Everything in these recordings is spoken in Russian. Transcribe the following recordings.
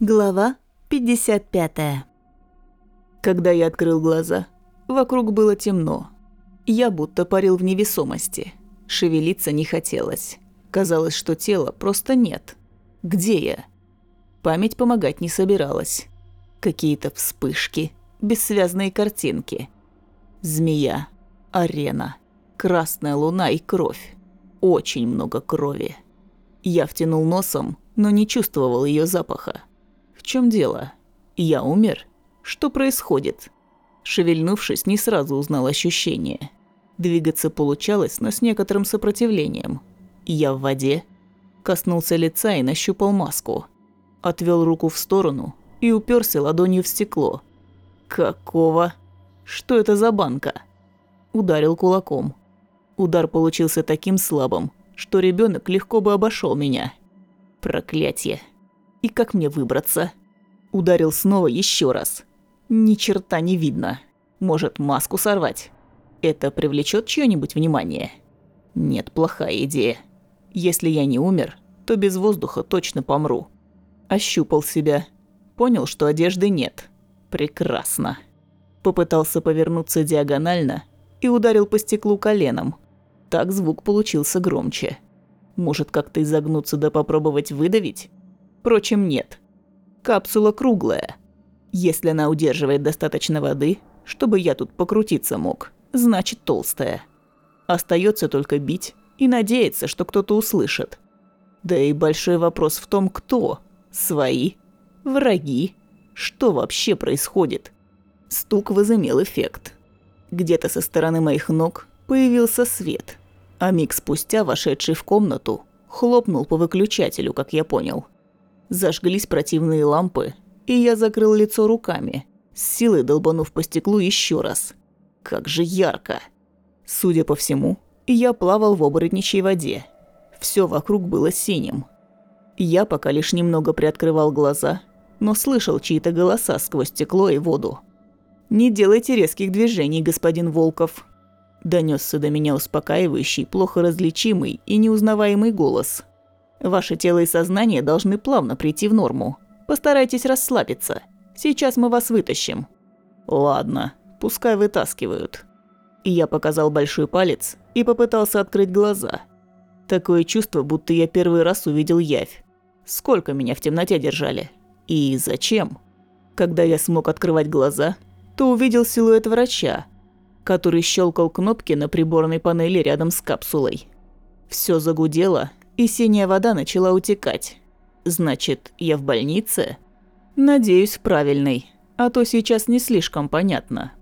Глава 55. Когда я открыл глаза, вокруг было темно. Я будто парил в невесомости. Шевелиться не хотелось. Казалось, что тела просто нет. Где я? Память помогать не собиралась. Какие-то вспышки, бессвязные картинки. Змея, арена, красная луна и кровь. Очень много крови. Я втянул носом, но не чувствовал ее запаха чем дело? Я умер? Что происходит? Шевельнувшись, не сразу узнал ощущение. Двигаться получалось, но с некоторым сопротивлением. Я в воде. Коснулся лица и нащупал маску. Отвел руку в сторону и уперся ладонью в стекло. Какого? Что это за банка? Ударил кулаком. Удар получился таким слабым, что ребенок легко бы обошел меня. Проклятье. И как мне выбраться? Ударил снова еще раз. Ни черта не видно. Может, маску сорвать? Это привлечет чье-нибудь внимание? Нет, плохая идея. Если я не умер, то без воздуха точно помру. Ощупал себя. Понял, что одежды нет. Прекрасно. Попытался повернуться диагонально и ударил по стеклу коленом. Так звук получился громче. Может, как-то изогнуться да попробовать выдавить? Впрочем, нет. Капсула круглая. Если она удерживает достаточно воды, чтобы я тут покрутиться мог, значит толстая. Остается только бить и надеяться, что кто-то услышит. Да и большой вопрос в том, кто. Свои? Враги? Что вообще происходит? Стук возымел эффект. Где-то со стороны моих ног появился свет, а миг спустя, вошедший в комнату, хлопнул по выключателю, как я понял – Зажглись противные лампы, и я закрыл лицо руками, с силой долбанув по стеклу еще раз. Как же ярко! Судя по всему, я плавал в оборотничьей воде. Все вокруг было синим. Я пока лишь немного приоткрывал глаза, но слышал чьи-то голоса сквозь стекло и воду. «Не делайте резких движений, господин Волков», – донесся до меня успокаивающий, плохо различимый и неузнаваемый голос. Ваше тело и сознание должны плавно прийти в норму. Постарайтесь расслабиться. Сейчас мы вас вытащим». «Ладно, пускай вытаскивают». И я показал большой палец и попытался открыть глаза. Такое чувство, будто я первый раз увидел явь. Сколько меня в темноте держали? И зачем? Когда я смог открывать глаза, то увидел силуэт врача, который щелкал кнопки на приборной панели рядом с капсулой. Все загудело, и синяя вода начала утекать. Значит, я в больнице? Надеюсь, правильной, а то сейчас не слишком понятно.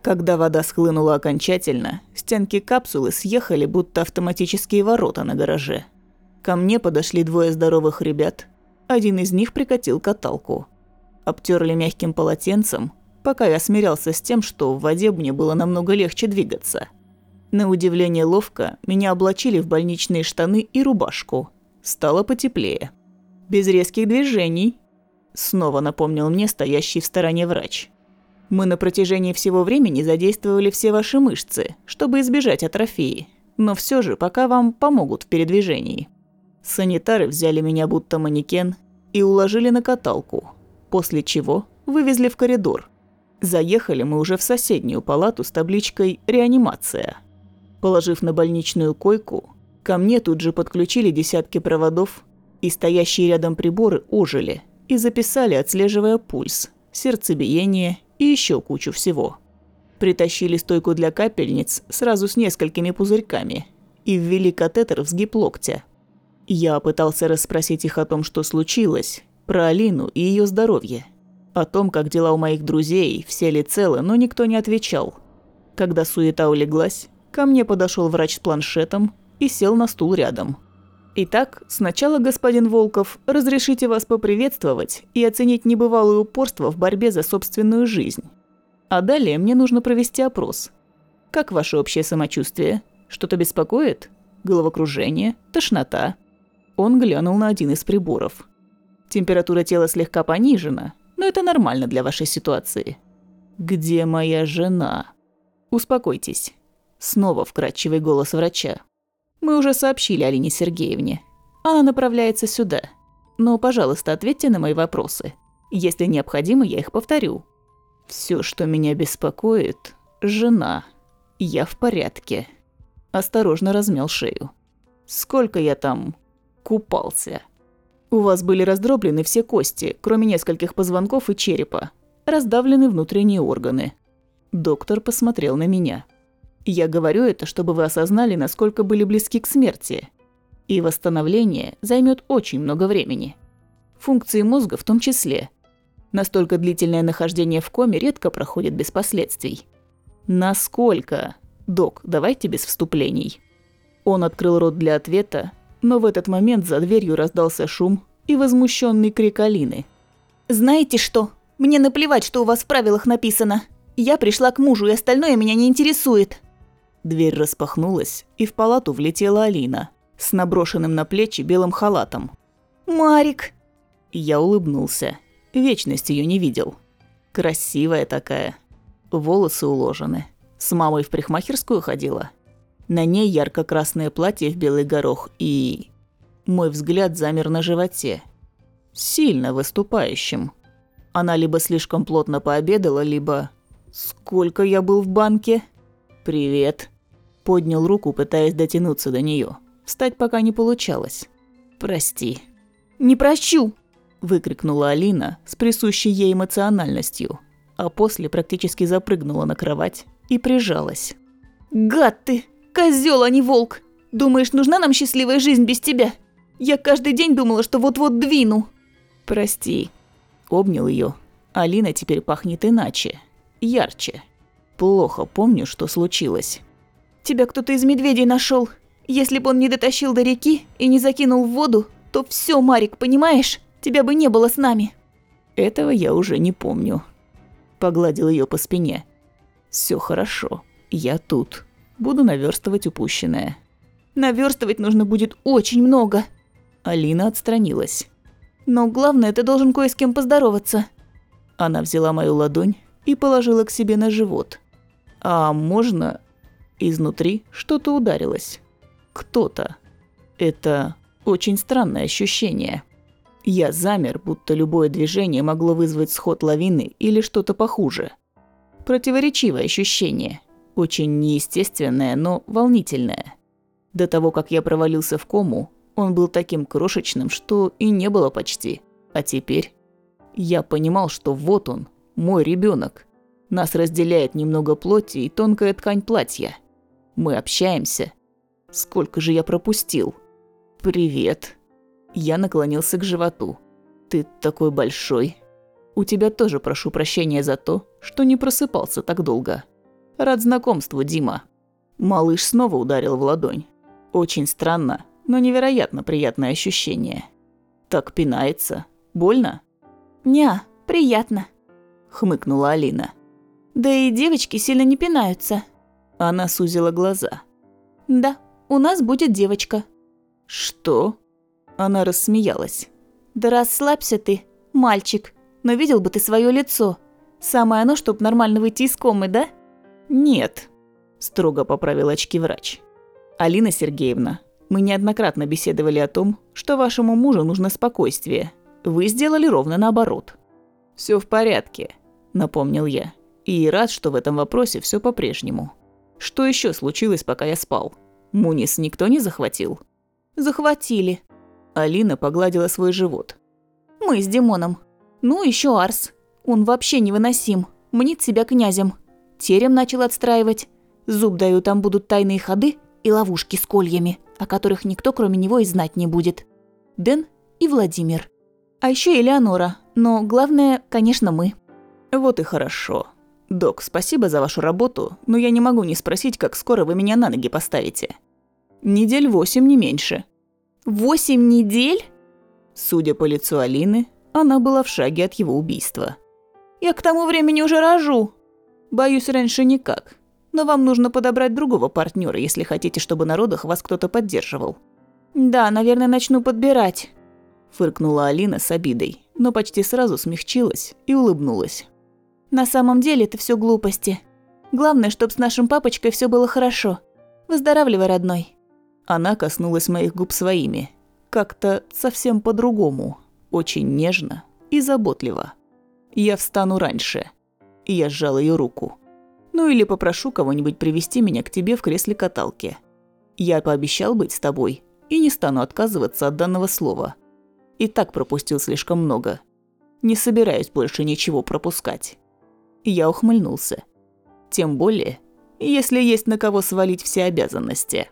Когда вода схлынула окончательно, стенки капсулы съехали, будто автоматические ворота на гараже. Ко мне подошли двое здоровых ребят. Один из них прикатил каталку. Обтерли мягким полотенцем, пока я смирялся с тем, что в воде мне было намного легче двигаться – на удивление ловко меня облачили в больничные штаны и рубашку. Стало потеплее. Без резких движений. Снова напомнил мне стоящий в стороне врач. Мы на протяжении всего времени задействовали все ваши мышцы, чтобы избежать атрофии. Но все же пока вам помогут в передвижении. Санитары взяли меня будто манекен и уложили на каталку, после чего вывезли в коридор. Заехали мы уже в соседнюю палату с табличкой «Реанимация». Положив на больничную койку, ко мне тут же подключили десятки проводов, и стоящие рядом приборы ожили и записали, отслеживая пульс, сердцебиение и еще кучу всего. Притащили стойку для капельниц сразу с несколькими пузырьками и ввели катетер в сгиб локтя. Я пытался расспросить их о том, что случилось, про Алину и ее здоровье. О том, как дела у моих друзей, все ли целы, но никто не отвечал. Когда суета улеглась, Ко мне подошел врач с планшетом и сел на стул рядом. «Итак, сначала, господин Волков, разрешите вас поприветствовать и оценить небывалое упорство в борьбе за собственную жизнь. А далее мне нужно провести опрос. Как ваше общее самочувствие? Что-то беспокоит? Головокружение? Тошнота?» Он глянул на один из приборов. «Температура тела слегка понижена, но это нормально для вашей ситуации». «Где моя жена?» «Успокойтесь. Снова вкрадчивый голос врача. «Мы уже сообщили Алине Сергеевне. Она направляется сюда. но, пожалуйста, ответьте на мои вопросы. Если необходимо, я их повторю. Все, что меня беспокоит – жена. Я в порядке. Осторожно размял шею. Сколько я там купался? У вас были раздроблены все кости, кроме нескольких позвонков и черепа. Раздавлены внутренние органы. Доктор посмотрел на меня. Я говорю это, чтобы вы осознали, насколько были близки к смерти. И восстановление займет очень много времени. Функции мозга в том числе. Настолько длительное нахождение в коме редко проходит без последствий. Насколько? Док, давайте без вступлений. Он открыл рот для ответа, но в этот момент за дверью раздался шум и возмущенный крик Алины. «Знаете что? Мне наплевать, что у вас в правилах написано. Я пришла к мужу, и остальное меня не интересует». Дверь распахнулась, и в палату влетела Алина с наброшенным на плечи белым халатом. «Марик!» Я улыбнулся. Вечность ее не видел. Красивая такая. Волосы уложены. С мамой в парикмахерскую ходила. На ней ярко-красное платье в белый горох и... Мой взгляд замер на животе. Сильно выступающим. Она либо слишком плотно пообедала, либо... Сколько я был в банке? Привет. Поднял руку, пытаясь дотянуться до нее. Встать пока не получалось. Прости. Не прощу! Выкрикнула Алина с присущей ей эмоциональностью, а после практически запрыгнула на кровать и прижалась. «Гад ты! Козел, а не волк! Думаешь, нужна нам счастливая жизнь без тебя? Я каждый день думала, что вот-вот двину!» «Прости». Обнял ее. Алина теперь пахнет иначе. Ярче. Плохо помню, что случилось. «Тебя кто-то из медведей нашел. Если бы он не дотащил до реки и не закинул в воду, то все, Марик, понимаешь? Тебя бы не было с нами». Этого я уже не помню. Погладил ее по спине. Все хорошо. Я тут. Буду наверстывать упущенное. Наверстывать нужно будет очень много. Алина отстранилась. Но главное, ты должен кое с кем поздороваться. Она взяла мою ладонь и положила к себе на живот. А можно... Изнутри что-то ударилось. Кто-то. Это очень странное ощущение. Я замер, будто любое движение могло вызвать сход лавины или что-то похуже. Противоречивое ощущение. Очень неестественное, но волнительное. До того, как я провалился в кому, он был таким крошечным, что и не было почти. А теперь я понимал, что вот он, мой ребенок. Нас разделяет немного плоти и тонкая ткань платья. Мы общаемся. Сколько же я пропустил? Привет. Я наклонился к животу. Ты такой большой. У тебя тоже прошу прощения за то, что не просыпался так долго. Рад знакомству, Дима. Малыш снова ударил в ладонь. Очень странно, но невероятно приятное ощущение. Так пинается. Больно? «Ня, приятно», – хмыкнула Алина. «Да и девочки сильно не пинаются». Она сузила глаза. «Да, у нас будет девочка». «Что?» Она рассмеялась. «Да расслабься ты, мальчик. Но видел бы ты свое лицо. Самое оно, чтоб нормально выйти из комы, да?» «Нет», – строго поправил очки врач. «Алина Сергеевна, мы неоднократно беседовали о том, что вашему мужу нужно спокойствие, вы сделали ровно наоборот. Все в порядке, напомнил я. И рад, что в этом вопросе все по-прежнему. Что еще случилось, пока я спал? Мунис никто не захватил? Захватили. Алина погладила свой живот. Мы с Димоном. Ну, еще Арс. Он вообще невыносим. Мнит себя князем. Терем начал отстраивать. Зуб даю, там будут тайные ходы и ловушки с кольями, о которых никто, кроме него, и знать не будет. Дэн и Владимир. А еще Элеонора. Но главное, конечно, мы. Вот и хорошо. Док, спасибо за вашу работу, но я не могу не спросить, как скоро вы меня на ноги поставите. Недель восемь, не меньше. Восемь недель? Судя по лицу Алины, она была в шаге от его убийства. Я к тому времени уже рожу. Боюсь, раньше никак. Но вам нужно подобрать другого партнера, если хотите, чтобы на родах вас кто-то поддерживал. Да, наверное, начну подбирать фыркнула Алина с обидой, но почти сразу смягчилась и улыбнулась. На самом деле это все глупости. Главное, чтобы с нашим папочкой все было хорошо. Выздоравливай, родной. Она коснулась моих губ своими. Как-то совсем по-другому. Очень нежно и заботливо. Я встану раньше. Я сжал ее руку. Ну или попрошу кого-нибудь привести меня к тебе в кресле каталки. Я пообещал быть с тобой и не стану отказываться от данного слова. И так пропустил слишком много. Не собираюсь больше ничего пропускать. Я ухмыльнулся. Тем более, если есть на кого свалить все обязанности.